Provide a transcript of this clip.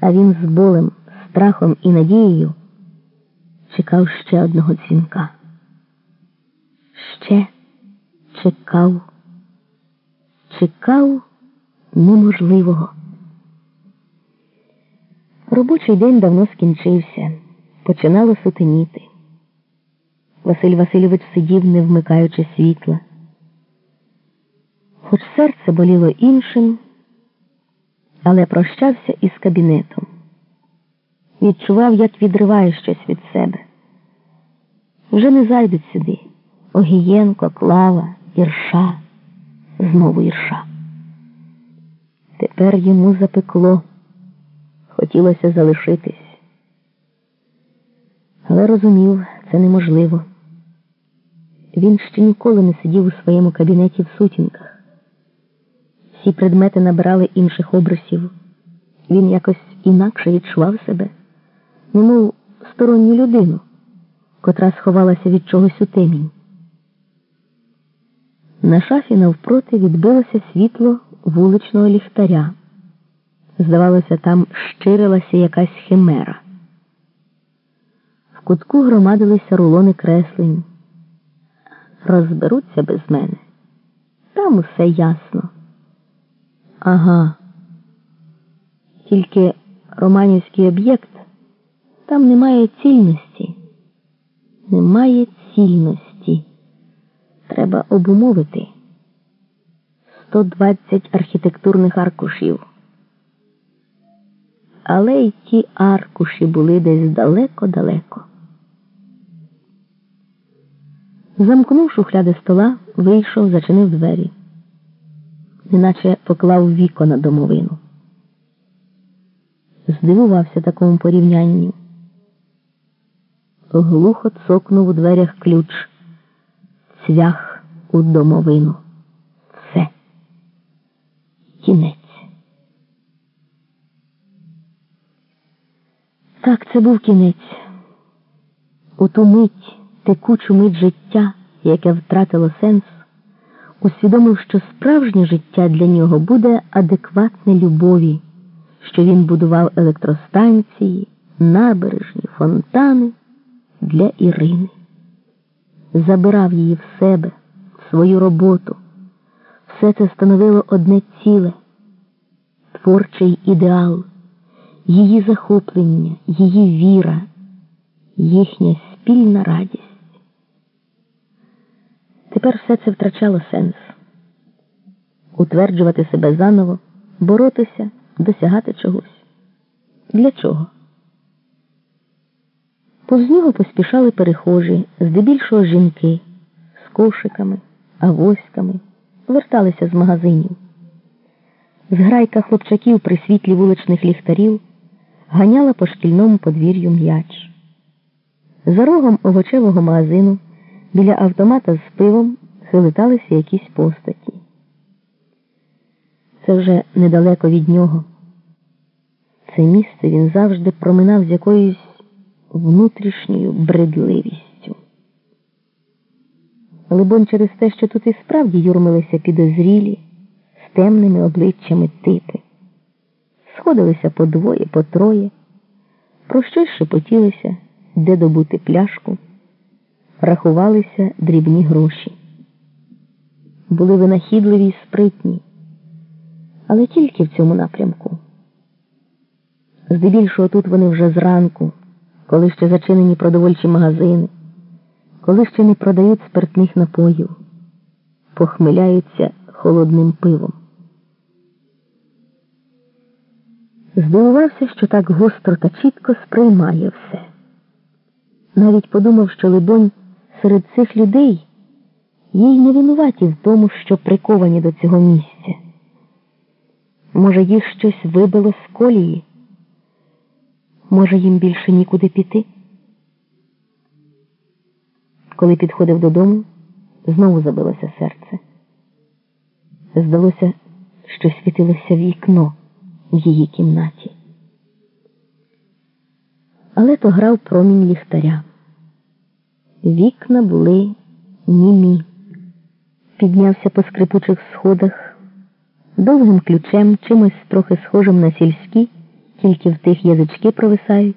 а він з болем, страхом і надією чекав ще одного дзвінка. Ще чекав, чекав неможливого. Робочий день давно скінчився, починало сутеніти. Василь Васильович сидів, не вмикаючи світла. Хоч серце боліло іншим, але прощався із кабінетом. Відчував, як відриває щось від себе. Вже не зайдуть сюди Огієнко, Клава, Ірша, знову Ірша. Тепер йому запекло, хотілося залишитись. Але розумів, це неможливо. Він ще ніколи не сидів у своєму кабінеті в сутінках. Всі предмети набирали інших образів. Він якось інакше відчував себе, немов сторонню людину, котра сховалася від чогось у темінь. На шафі навпроти відбилося світло вуличного ліхтаря. Здавалося, там щирилася якась химера. В кутку громадилися рулони креслень. Розберуться без мене. Там усе ясно. Ага. Тільки романівський об'єкт там немає цільності. Немає цільності. Треба обумовити 120 архітектурних аркушів. Але й ті аркуші були десь далеко-далеко. Замкнув шухляди стола, вийшов, зачинив двері неначе поклав віко на домовину. Здивувався такому порівнянню. Глухо цокнув у дверях ключ, цвях у домовину. Все. Кінець. Так, це був кінець. У ту мить, текучу мить життя, яке втратило сенс усвідомив, що справжнє життя для нього буде адекватне любові, що він будував електростанції, набережні, фонтани для Ірини, забирав її в себе, в свою роботу. Все це становило одне ціле, творчий ідеал, її захоплення, її віра, їхня спільна радість. Тепер все це втрачало сенс утверджувати себе заново, боротися, досягати чогось. Для чого? Повз нього поспішали перехожі, здебільшого жінки, з кошиками, авоськами, верталися з магазинів. Зграйка хлопчаків при світлі вуличних ліхтарів ганяла по шкільному подвір'ю м'яч. За рогом овочевого магазину. Біля автомата з пивом хилиталися якісь постаті. Це вже недалеко від нього. Це місце він завжди проминав з якоюсь внутрішньою бредливістю. Либонь через те, що тут і справді юрмилися підозрілі, з темними обличчями типи, сходилися по двоє, по троє, про щось шепотілися, де добути пляшку рахувалися дрібні гроші. Були винахідливі й спритні, але тільки в цьому напрямку. Здебільшого тут вони вже зранку, коли ще зачинені продовольчі магазини, коли ще не продають спиртних напоїв, похмиляються холодним пивом. Здивувався, що так гостро та чітко сприймає все. Навіть подумав, що, либонь, серед цих людей їй не винуваті в тому, що приковані до цього місця. Може, їх щось вибило з колії? Може, їм більше нікуди піти? Коли підходив додому, знову забилося серце. Здалося, що світилося вікно в її кімнаті. Але то грав промінь ліхтаря. Вікна були німі. Піднявся по скрипучих сходах, довгим ключем, чимось трохи схожим на сільські, тільки в тих язички провисають.